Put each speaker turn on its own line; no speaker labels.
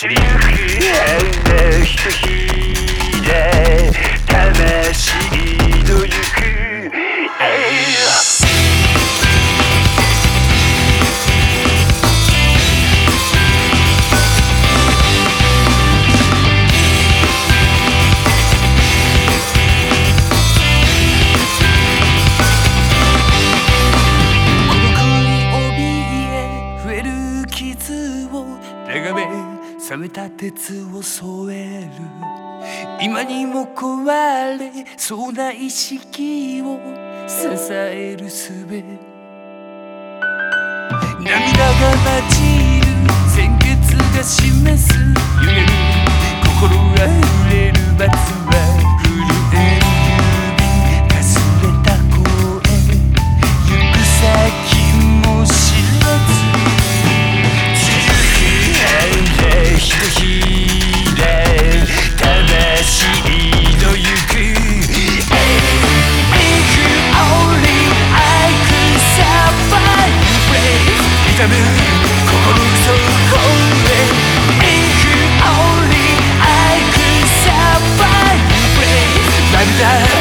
散りゆく変なひとひで魂た鉄を添える。今にも壊れそうな意識を支える術。涙が混じる。鮮血が示す。夢刻む心こそ本命 Make you only I could survive 涙